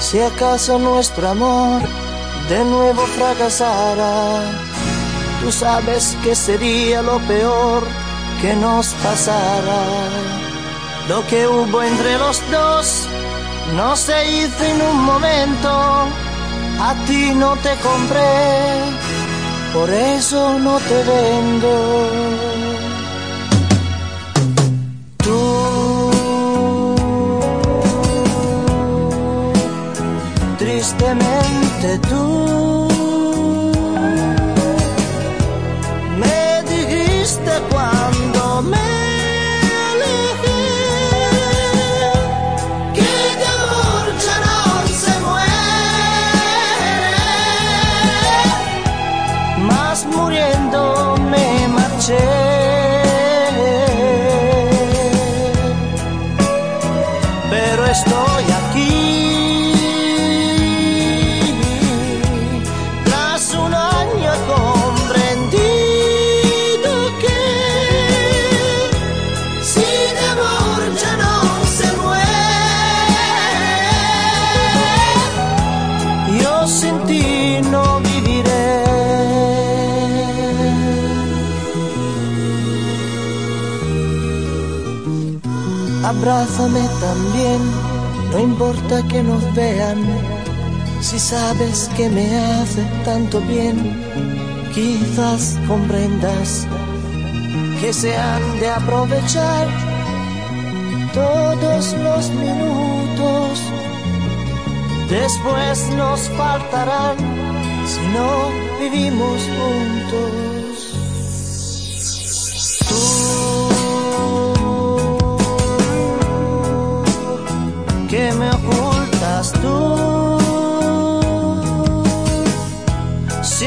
Si acaso nuestro amor de nuevo fracasara, tú sabes que sería lo peor que nos pasara. Lo que hubo entre los dos no se hizo en un momento, a ti no te compré, por eso no te vendo. Tristemente tú, me dijiste cuando me alejé que de amor ya no se muere, más muriendo me marché. Pero estoy sin ti no viviré. Abrázame también, no importa que nos vean, si sabes que me hace tanto bien, quizás comprendas que se han de aprovechar todos los minutos, después nos faltarán si no vivimos juntos. Tú que me ocultas tú. Si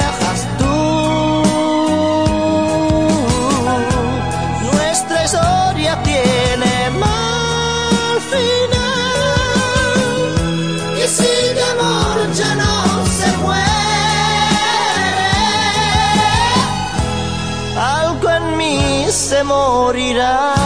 tiene mal final. Y si de amor ya no se muere, algo en mí se morirá.